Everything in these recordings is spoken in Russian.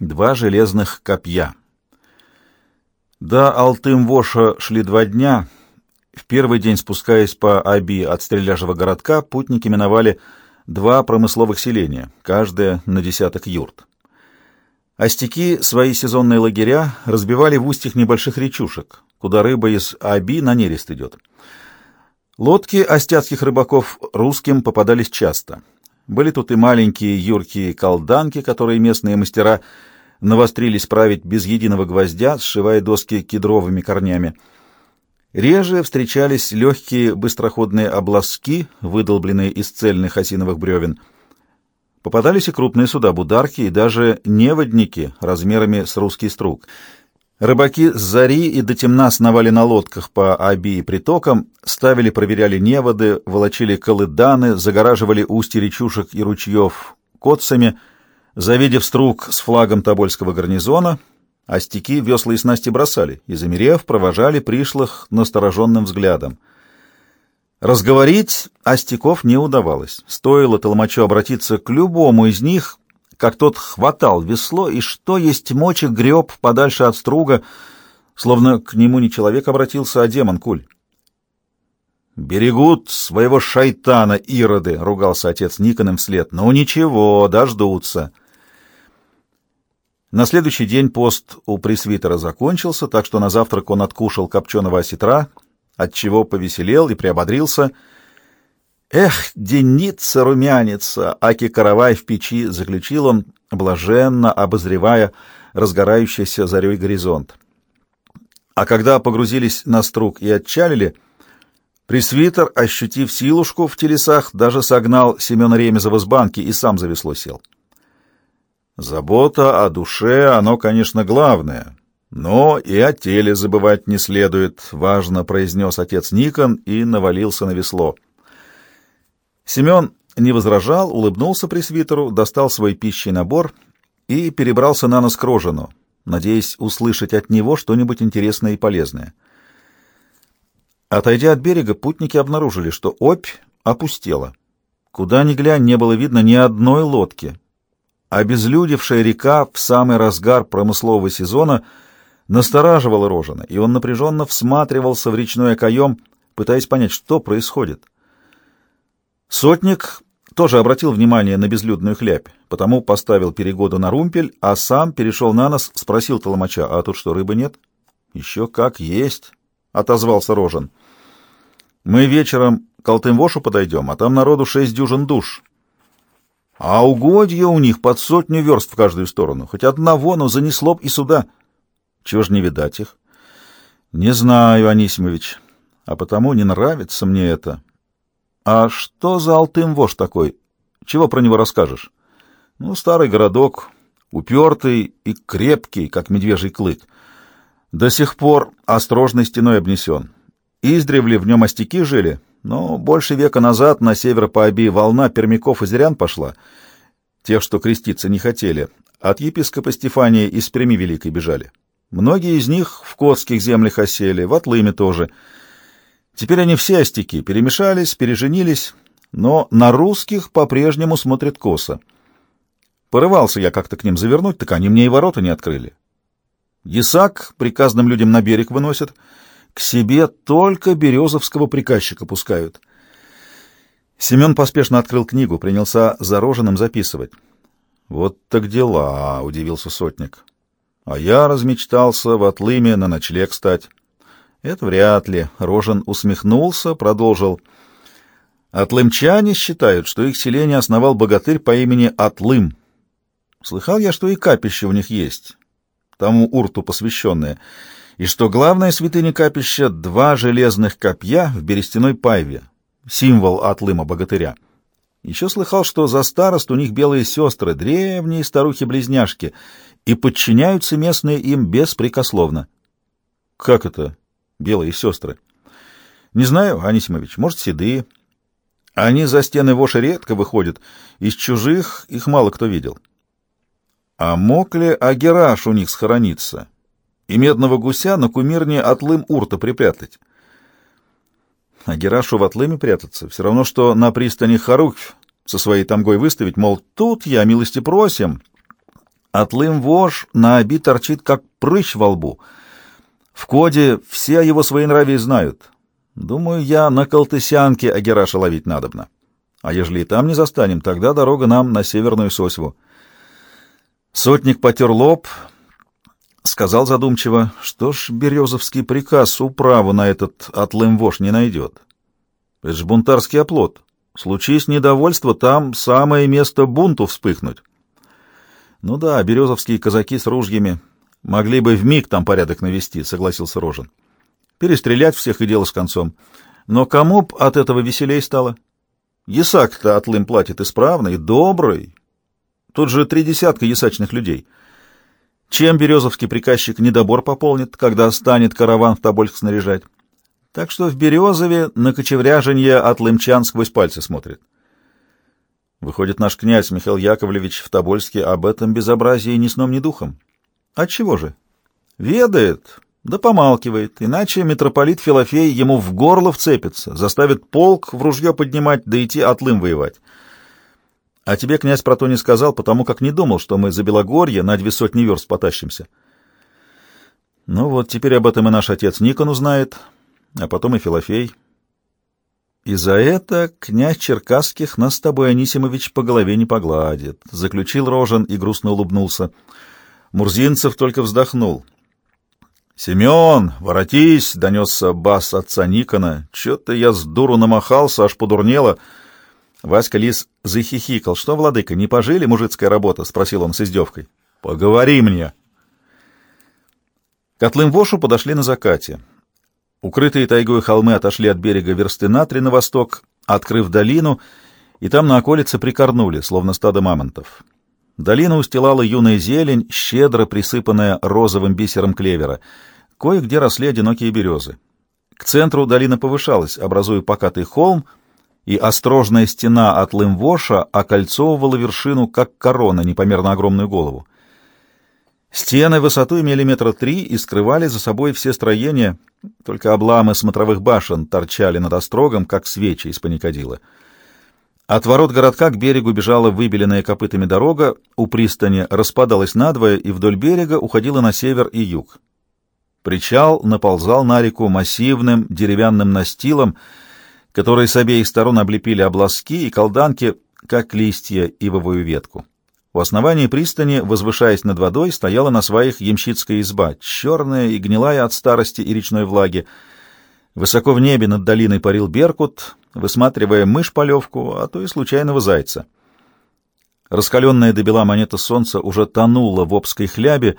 Два железных копья. До Алтым-Воша шли два дня. В первый день, спускаясь по Аби от стреляжего городка, путники миновали два промысловых селения, каждое на десяток юрт. Остяки свои сезонные лагеря разбивали в устьях небольших речушек, куда рыба из Аби на нерест идет. Лодки остяцких рыбаков русским попадались часто. Были тут и маленькие юркие колданки, которые местные мастера навострились править без единого гвоздя, сшивая доски кедровыми корнями. Реже встречались легкие быстроходные обласки, выдолбленные из цельных осиновых бревен. Попадались и крупные суда, бударки и даже неводники размерами с русский струк. Рыбаки с зари и до темна сновали на лодках по Аби и притокам, ставили, проверяли неводы, волочили колыданы, загораживали устья речушек и ручьев котцами — Завидев струк с флагом Тобольского гарнизона, остяки весла и снасти бросали и, замерев, провожали пришлых настороженным взглядом. Разговорить остяков не удавалось. Стоило толмачу обратиться к любому из них, как тот хватал весло и, что есть мочи, греб подальше от струга, словно к нему не человек обратился, а демон Куль. «Берегут своего шайтана, ироды!» — ругался отец Никоном вслед. «Ну ничего, дождутся!» На следующий день пост у пресвитера закончился, так что на завтрак он откушал копченого осетра, отчего повеселел и приободрился. «Эх, деница румянится, аки каравай в печи!» — заключил он, блаженно обозревая разгорающийся зарей горизонт. А когда погрузились на струк и отчалили, пресвитер, ощутив силушку в телесах, даже согнал Семена Ремезова с банки и сам за весло сел. Забота о душе, оно, конечно, главное, но и о теле забывать не следует, важно произнес отец Никон и навалился на весло. Семен не возражал, улыбнулся пресвитеру, достал свой пищий набор и перебрался на нос к Рожину, надеясь услышать от него что-нибудь интересное и полезное. Отойдя от берега, путники обнаружили, что опь опустела. Куда ни глянь, не было видно ни одной лодки, Обезлюдевшая река в самый разгар промыслового сезона настораживала Рожина, и он напряженно всматривался в речной окоем, пытаясь понять, что происходит. Сотник тоже обратил внимание на безлюдную хлябь, потому поставил перегоду на румпель, а сам перешел на нос, спросил толмача, а тут что, рыбы нет? Еще как есть, — отозвался Рожин. Мы вечером к Алтымвошу подойдем, а там народу шесть дюжин душ. А угодья у них под сотню верст в каждую сторону. Хоть одного, но занесло б и сюда. Чего ж не видать их? Не знаю, Анисимович, а потому не нравится мне это. А что за Алтым вож такой? Чего про него расскажешь? Ну, старый городок, упертый и крепкий, как медвежий клык. До сих пор острожной стеной обнесен. Издревле в нем остяки жили, но больше века назад на север по оби волна пермяков и зрян пошла, тех, что креститься не хотели. От епископа Стефания из Перми Великой бежали. Многие из них в Котских землях осели, в Атлыме тоже. Теперь они все остяки, перемешались, переженились, но на русских по-прежнему смотрят косо. Порывался я как-то к ним завернуть, так они мне и ворота не открыли. Ясак приказным людям на берег выносят — к себе только березовского приказчика пускают. Семен поспешно открыл книгу, принялся за роженым записывать. «Вот так дела», — удивился сотник. «А я размечтался в отлыме на ночлег стать». «Это вряд ли», — Рожен усмехнулся, продолжил. «Отлымчане считают, что их селение основал богатырь по имени Атлым. Слыхал я, что и капище у них есть, тому урту посвященное» и что главная святыня капища — два железных копья в берестяной пайве, символ отлыма богатыря. Еще слыхал, что за старост у них белые сестры, древние старухи-близняшки, и подчиняются местные им беспрекословно. — Как это, белые сестры? — Не знаю, Анисимович, может, седые. Они за стены Воши редко выходят, из чужих их мало кто видел. А мог ли Агераш у них схорониться? — и медного гуся на кумирне отлым урта припрятать. А Герашу в отлыме прятаться все равно, что на пристани Харукь со своей тамгой выставить, мол, тут я, милости просим. Отлым вож на оби торчит, как прыщ во лбу. В коде все его свои нравы знают. Думаю, я на Колтысянке Агераша ловить надобно. А ежели и там не застанем, тогда дорога нам на северную сосьву. Сотник потер лоб, сказал задумчиво, что ж Березовский приказ управу на этот отлым вож не найдет. Это ж бунтарский оплот. Случись недовольство, там самое место бунту вспыхнуть. Ну да, березовские казаки с ружьями могли бы в миг там порядок навести, согласился Рожен. Перестрелять всех и дело с концом. Но кому б от этого веселей стало? Ясак-то отлым платит исправно и добрый. Тут же три десятка ясачных людей. Чем березовский приказчик недобор пополнит, когда станет караван в Тобольск снаряжать? Так что в Березове на кочевряженье от лымчан сквозь пальцы смотрит. Выходит, наш князь Михаил Яковлевич в Тобольске об этом безобразии ни сном, ни духом. Отчего же? Ведает, да помалкивает, иначе митрополит Филофей ему в горло вцепится, заставит полк в ружье поднимать, да идти отлым воевать. А тебе князь про то не сказал, потому как не думал, что мы за Белогорье на две сотни верст потащимся. Ну вот, теперь об этом и наш отец Никон узнает, а потом и Филофей. И за это князь Черкасских нас с тобой, Анисимович, по голове не погладит, — заключил Рожен и грустно улыбнулся. Мурзинцев только вздохнул. — Семен, воротись! — донесся бас отца Никона. — Че-то я с дуру намахался, аж подурнело. Васька Лис захихикал. — Что, владыка, не пожили мужицкая работа? — спросил он с издевкой. — Поговори мне. К Атлым-Вошу подошли на закате. Укрытые тайгой холмы отошли от берега версты на три на восток, открыв долину, и там на околице прикорнули, словно стадо мамонтов. Долина устилала юная зелень, щедро присыпанная розовым бисером клевера. Кое-где росли одинокие березы. К центру долина повышалась, образуя покатый холм, и острожная стена от Лымвоша окольцовывала вершину, как корона, непомерно огромную голову. Стены высоту имели метра три и скрывали за собой все строения, только обламы смотровых башен торчали над острогом, как свечи из паникадила. От ворот городка к берегу бежала выбеленная копытами дорога, у пристани распадалась надвое и вдоль берега уходила на север и юг. Причал наползал на реку массивным деревянным настилом, который с обеих сторон облепили обласки и колданки, как листья ивовую ветку. У основания пристани, возвышаясь над водой, стояла на своих ямщицкая изба, черная и гнилая от старости и речной влаги. Высоко в небе над долиной парил беркут, высматривая мышь-полевку, а то и случайного зайца. Раскаленная до бела монета солнца уже тонула в обской хлябе,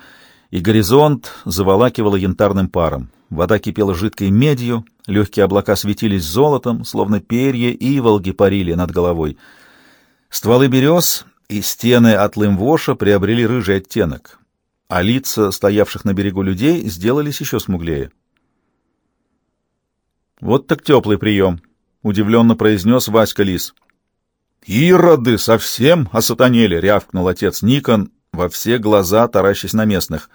и горизонт заволакивала янтарным паром. Вода кипела жидкой медью, легкие облака светились золотом, словно перья и волги парили над головой. Стволы берез и стены от Лымвоша приобрели рыжий оттенок, а лица стоявших на берегу людей сделались еще смуглее. «Вот так теплый прием», — удивленно произнес Васька Лис. «Ироды совсем осатанели!» — рявкнул отец Никон, во все глаза таращась на местных.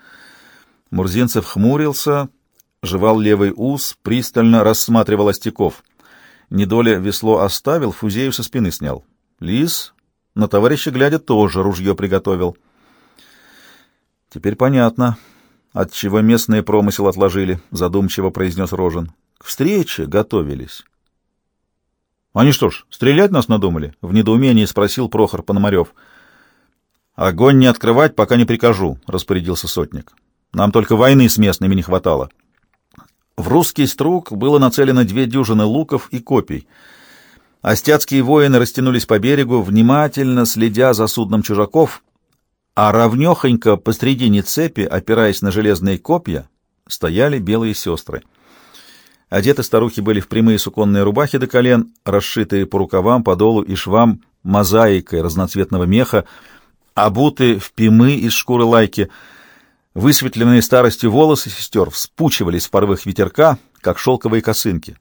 Мурзинцев хмурился, жевал левый ус, пристально рассматривал остяков. Недоля весло оставил, фузею со спины снял. Лис но товарища глядя тоже ружье приготовил. Теперь понятно, от чего местные промысел отложили, задумчиво произнес Рожен. К встрече готовились. Они что ж, стрелять нас надумали? В недоумении спросил Прохор Пономарев. Огонь не открывать, пока не прикажу, распорядился сотник. Нам только войны с местными не хватало. В русский струк было нацелено две дюжины луков и копий — Остяцкие воины растянулись по берегу, внимательно следя за судном чужаков, а равнехонько посредине цепи, опираясь на железные копья, стояли белые сестры. Одеты старухи были в прямые суконные рубахи до колен, расшитые по рукавам, по долу и швам мозаикой разноцветного меха, обуты в пимы из шкуры лайки. Высветленные старостью волосы сестер вспучивались в порывах ветерка, как шелковые косынки.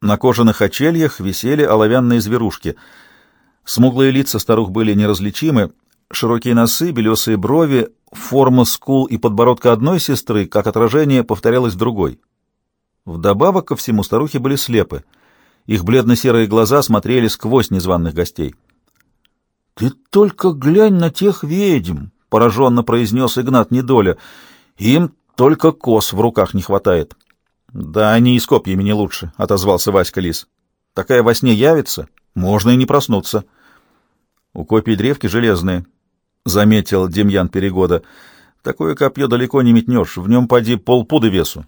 На кожаных очельях висели оловянные зверушки. Смуглые лица старух были неразличимы, широкие носы, белесые брови, форма скул и подбородка одной сестры, как отражение, повторялась другой. Вдобавок ко всему старухи были слепы. Их бледно-серые глаза смотрели сквозь незваных гостей. — Ты только глянь на тех ведьм! Пораженно произнес Игнат Недоля. «Им только кос в руках не хватает». «Да они и с копьями не лучше», — отозвался Васька Лис. «Такая во сне явится, можно и не проснуться». «У копий древки железные», — заметил Демьян Перегода. «Такое копье далеко не метнешь, в нем поди полпуда весу».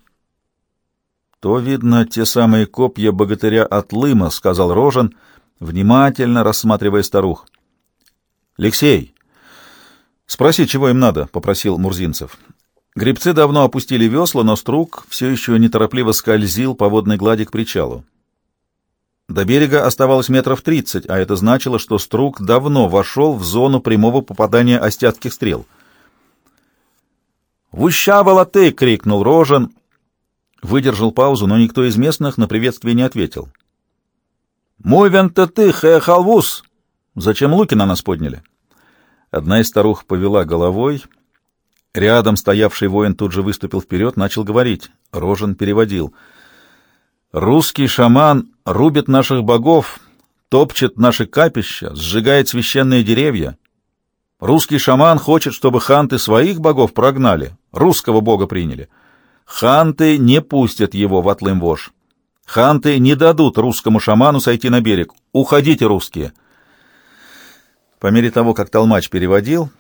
«То, видно, те самые копья богатыря от Лыма», — сказал Рожен, внимательно рассматривая старух. «Алексей, спроси, чего им надо», — попросил Мурзинцев. Гребцы давно опустили весла, но струк все еще неторопливо скользил по водной глади к причалу. До берега оставалось метров тридцать, а это значило, что струк давно вошел в зону прямого попадания остятких стрел. «Вуща была ты!» — крикнул Рожен. Выдержал паузу, но никто из местных на приветствие не ответил. «Мувен-то ты, хэхалвус! Зачем луки на нас подняли?» Одна из старух повела головой — Рядом стоявший воин тут же выступил вперед, начал говорить. Рожен переводил. «Русский шаман рубит наших богов, топчет наши капища, сжигает священные деревья. Русский шаман хочет, чтобы ханты своих богов прогнали, русского бога приняли. Ханты не пустят его в Атлым-Вож. Ханты не дадут русскому шаману сойти на берег. Уходите, русские!» По мере того, как Толмач переводил,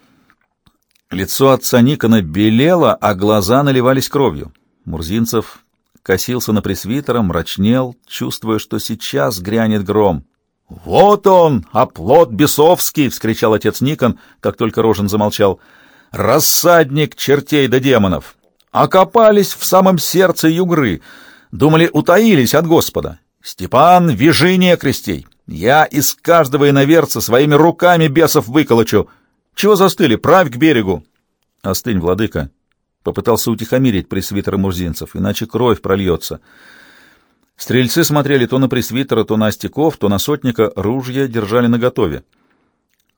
Лицо отца Никона белело, а глаза наливались кровью. Мурзинцев косился на пресвитера, мрачнел, чувствуя, что сейчас грянет гром. «Вот он, оплот бесовский!» — вскричал отец Никон, как только Рожен замолчал. «Рассадник чертей да демонов! Окопались в самом сердце югры, думали, утаились от Господа. Степан, вяжи некрестей! Я из каждого иноверца своими руками бесов выколочу!» Чего застыли? Правь к берегу!» «Остынь, владыка!» — попытался утихомирить пресвитера мурзинцев, иначе кровь прольется. Стрельцы смотрели то на пресвитера, то на остяков, то на сотника, ружья держали наготове.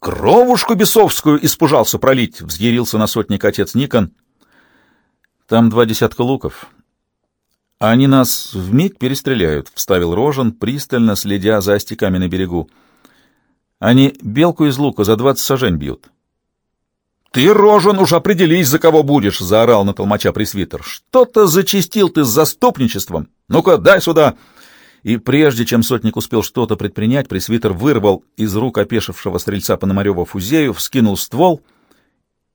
«Кровушку бесовскую испужался пролить!» — взъярился на сотник отец Никон. «Там два десятка луков. Они нас вмиг перестреляют», — вставил Рожен, пристально следя за остяками на берегу. «Они белку из лука за двадцать сажень бьют. «Ты, Рожен, уж определись, за кого будешь!» — заорал на толмача пресвитер. «Что-то зачистил ты с заступничеством! Ну-ка, дай сюда!» И прежде чем сотник успел что-то предпринять, пресвитер вырвал из рук опешившего стрельца Пономарева фузею, вскинул ствол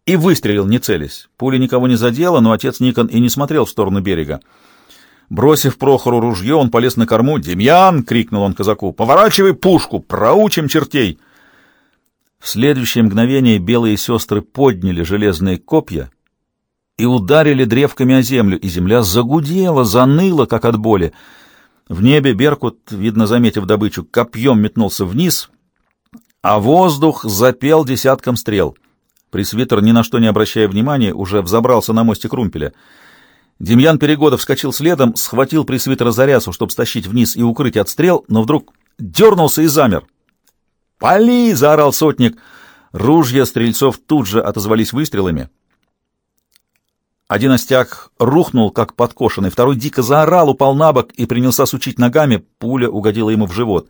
и выстрелил, не целясь. Пуля никого не задела, но отец Никон и не смотрел в сторону берега. Бросив Прохору ружье, он полез на корму. «Демьян!» — крикнул он казаку. «Поворачивай пушку! Проучим чертей!» В следующее мгновение белые сестры подняли железные копья и ударили древками о землю, и земля загудела, заныла, как от боли. В небе Беркут, видно, заметив добычу, копьем метнулся вниз, а воздух запел десятком стрел. Пресвитер, ни на что не обращая внимания, уже взобрался на мостик румпеля. Демьян Перегодов вскочил следом, схватил пресвитера за чтобы стащить вниз и укрыть от стрел, но вдруг дернулся и замер. «Пали!» — заорал сотник. Ружья стрельцов тут же отозвались выстрелами. Один остяк рухнул, как подкошенный, второй дико заорал, упал на бок и принялся сучить ногами. Пуля угодила ему в живот.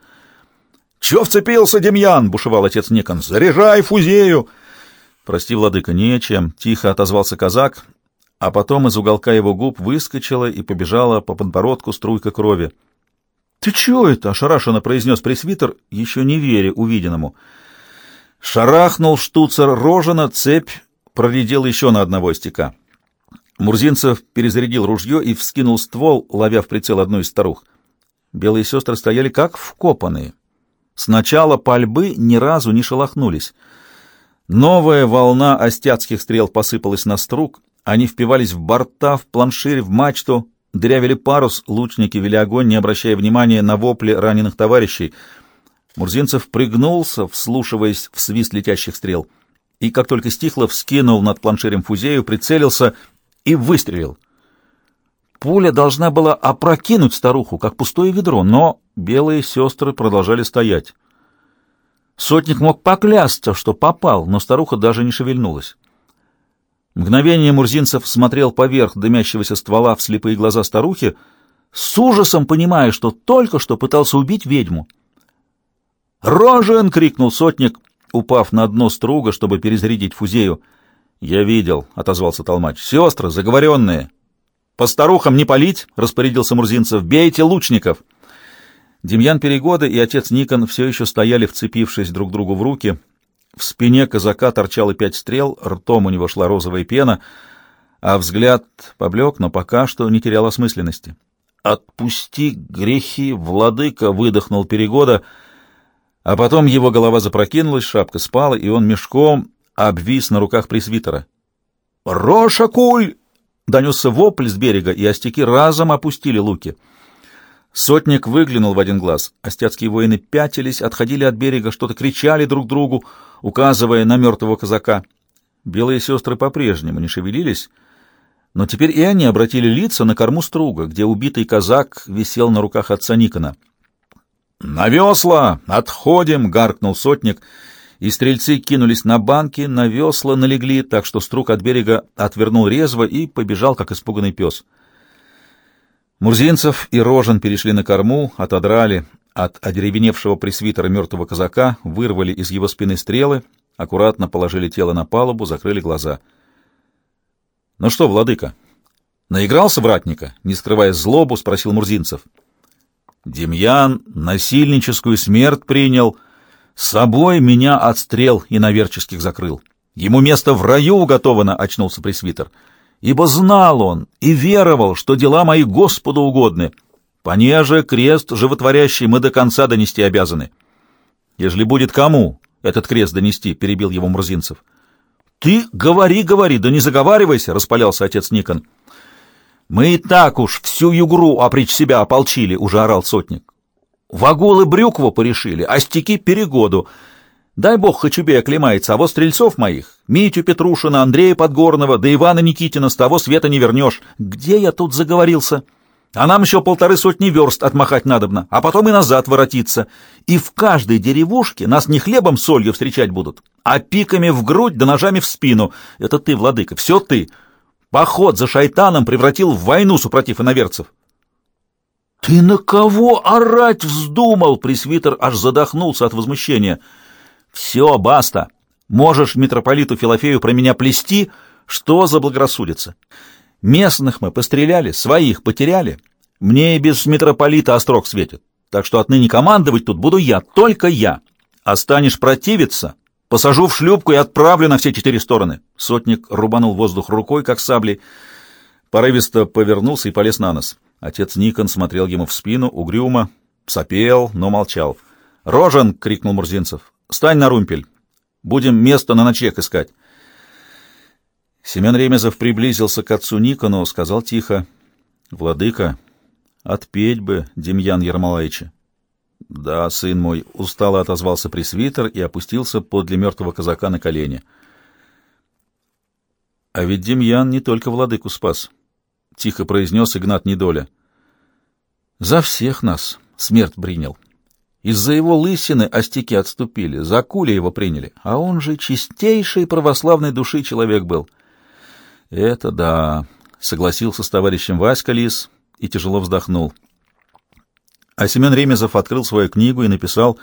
«Чё вцепился, Демьян?» — бушевал отец Никон. «Заряжай фузею!» «Прости, владыка, нечем», — тихо отозвался казак, а потом из уголка его губ выскочила и побежала по подбородку струйка крови. «Ты чего это?» — ошарашенно произнес пресвитер, еще не веря увиденному. Шарахнул штуцер рожена, цепь проредел еще на одного стека. Мурзинцев перезарядил ружье и вскинул ствол, ловя в прицел одну из старух. Белые сестры стояли как вкопанные. Сначала пальбы ни разу не шелохнулись. Новая волна остяцких стрел посыпалась на струк, они впивались в борта, в планширь, в мачту, Дырявили парус, лучники вели огонь, не обращая внимания на вопли раненых товарищей. Мурзинцев пригнулся, вслушиваясь в свист летящих стрел, и, как только стихло, вскинул над планширем фузею, прицелился и выстрелил. Пуля должна была опрокинуть старуху, как пустое ведро, но белые сестры продолжали стоять. Сотник мог поклясться, что попал, но старуха даже не шевельнулась. Мгновение Мурзинцев смотрел поверх дымящегося ствола в слепые глаза старухи, с ужасом понимая, что только что пытался убить ведьму. «Рожен!» — крикнул сотник, упав на дно струга, чтобы перезарядить фузею. Я видел, — отозвался Толмач. — Сестры, заговоренные. — По старухам не палить, — распорядился Мурзинцев. — Бейте лучников. Демьян Перегода и отец Никон все еще стояли, вцепившись друг другу в руки. В спине казака торчало пять стрел, ртом у него шла розовая пена, а взгляд поблек, но пока что не терял осмысленности. «Отпусти грехи, владыка!» — выдохнул Перегода, а потом его голова запрокинулась, шапка спала, и он мешком обвис на руках пресвитера. «Рошакуль!» — донесся вопль с берега, и остяки разом опустили луки. Сотник выглянул в один глаз. Остяцкие воины пятились, отходили от берега, что-то кричали друг другу, указывая на мертвого казака. Белые сестры по-прежнему не шевелились, но теперь и они обратили лица на корму струга, где убитый казак висел на руках отца Никона. «На весла! Отходим!» — гаркнул сотник, и стрельцы кинулись на банки, на весла налегли, так что струг от берега отвернул резво и побежал, как испуганный пес. Мурзинцев и Рожен перешли на корму, отодрали от одеревеневшего пресвитера мертвого казака, вырвали из его спины стрелы, аккуратно положили тело на палубу, закрыли глаза. — Ну что, владыка, наигрался вратника? — не скрывая злобу, спросил Мурзинцев. Демьян насильническую смерть принял, с собой меня отстрел и наверческих закрыл. Ему место в раю уготовано, — очнулся пресвитер. — ибо знал он и веровал, что дела мои Господу угодны. Понеже крест животворящий мы до конца донести обязаны. Ежели будет кому этот крест донести, — перебил его Мурзинцев. — Ты говори, говори, да не заговаривайся, — распалялся отец Никон. — Мы и так уж всю югру опричь себя ополчили, — уже орал сотник. Вагулы брюкву порешили, а стеки перегоду — Дай бог Хачубе оклемается, а вот стрельцов моих, Митю Петрушина, Андрея Подгорного, да Ивана Никитина с того света не вернешь. Где я тут заговорился? А нам еще полторы сотни верст отмахать надобно, а потом и назад воротиться. И в каждой деревушке нас не хлебом с солью встречать будут, а пиками в грудь да ножами в спину. Это ты, владыка, все ты. Поход за шайтаном превратил в войну супротив иноверцев. — Ты на кого орать вздумал? — пресвитер аж задохнулся от возмущения. — все, баста. Можешь митрополиту Филофею про меня плести, что за благорассудится. Местных мы постреляли, своих потеряли. Мне и без митрополита острог светит. Так что отныне командовать тут буду я, только я. Останешь противиться, посажу в шлюпку и отправлю на все четыре стороны. Сотник рубанул воздух рукой, как саблей. Порывисто повернулся и полез на нос. Отец Никон смотрел ему в спину, угрюмо, сопел, но молчал. «Рожен!» — крикнул Мурзинцев. Стань на румпель. Будем место на ночлег искать. Семен Ремезов приблизился к отцу Никону, сказал тихо. — Владыка, отпеть бы Демьян Ермолаевича. — Да, сын мой, — устало отозвался пресвитер и опустился подле мертвого казака на колени. — А ведь Демьян не только владыку спас, — тихо произнес Игнат Недоля. — За всех нас смерть принял. — из-за его лысины остяки отступили, за кули его приняли, а он же чистейшей православной души человек был. — Это да, — согласился с товарищем Васька Лис и тяжело вздохнул. А Семен Ремезов открыл свою книгу и написал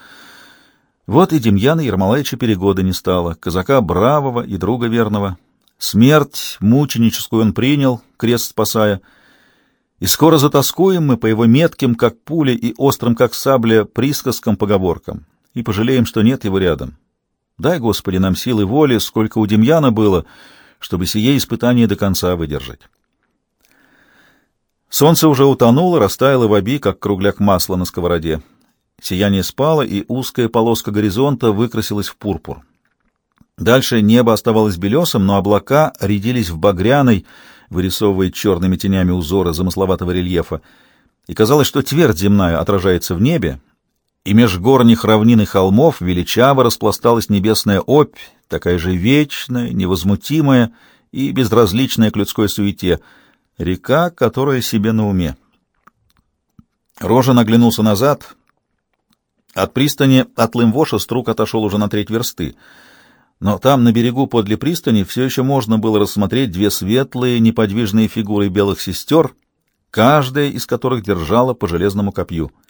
«Вот и Демьяна Ермолаевича перегода не стало, казака бравого и друга верного. Смерть мученическую он принял, крест спасая». И скоро затаскуем мы по его метким, как пуля, и острым, как сабля, присказкам-поговоркам, и пожалеем, что нет его рядом. Дай, Господи, нам силы воли, сколько у Демьяна было, чтобы сие испытание до конца выдержать. Солнце уже утонуло, растаяло в оби, как кругляк масла на сковороде. Сияние спало, и узкая полоска горизонта выкрасилась в пурпур. Дальше небо оставалось белесым, но облака рядились в багряной, вырисовывая черными тенями узоры замысловатого рельефа, и казалось, что твердь земная отражается в небе, и меж горних равнин и холмов величаво распласталась небесная опь, такая же вечная, невозмутимая и безразличная к людской суете, река, которая себе на уме. Рожа оглянулся назад. От пристани от Лымвоша струк отошел уже на треть версты — но там, на берегу подле пристани, все еще можно было рассмотреть две светлые, неподвижные фигуры белых сестер, каждая из которых держала по железному копью —